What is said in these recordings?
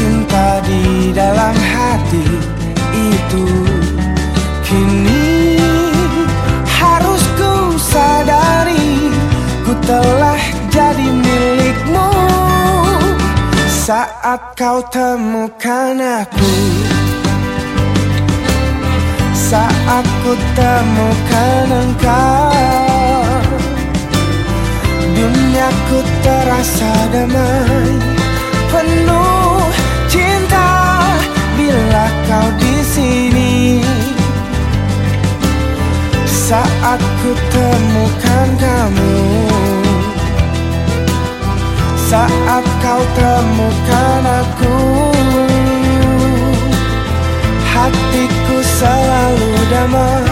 cinta di dalam hati itu. Kini harus ku sadari ku telah jadi milikmu. Saat kau temukan aku saat ku temukan engkau Duniaku terasa damai Penuh cinta Bila kau di sini. Saat ku temukan kamu. Saat kau temukan aku. Hatiku selalu damai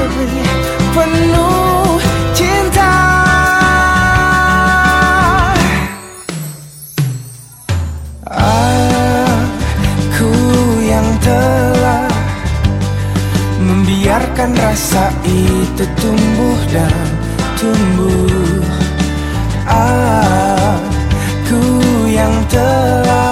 itu tumbuh dan tumbuh. Aku yang telah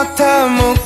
Saat kau temukan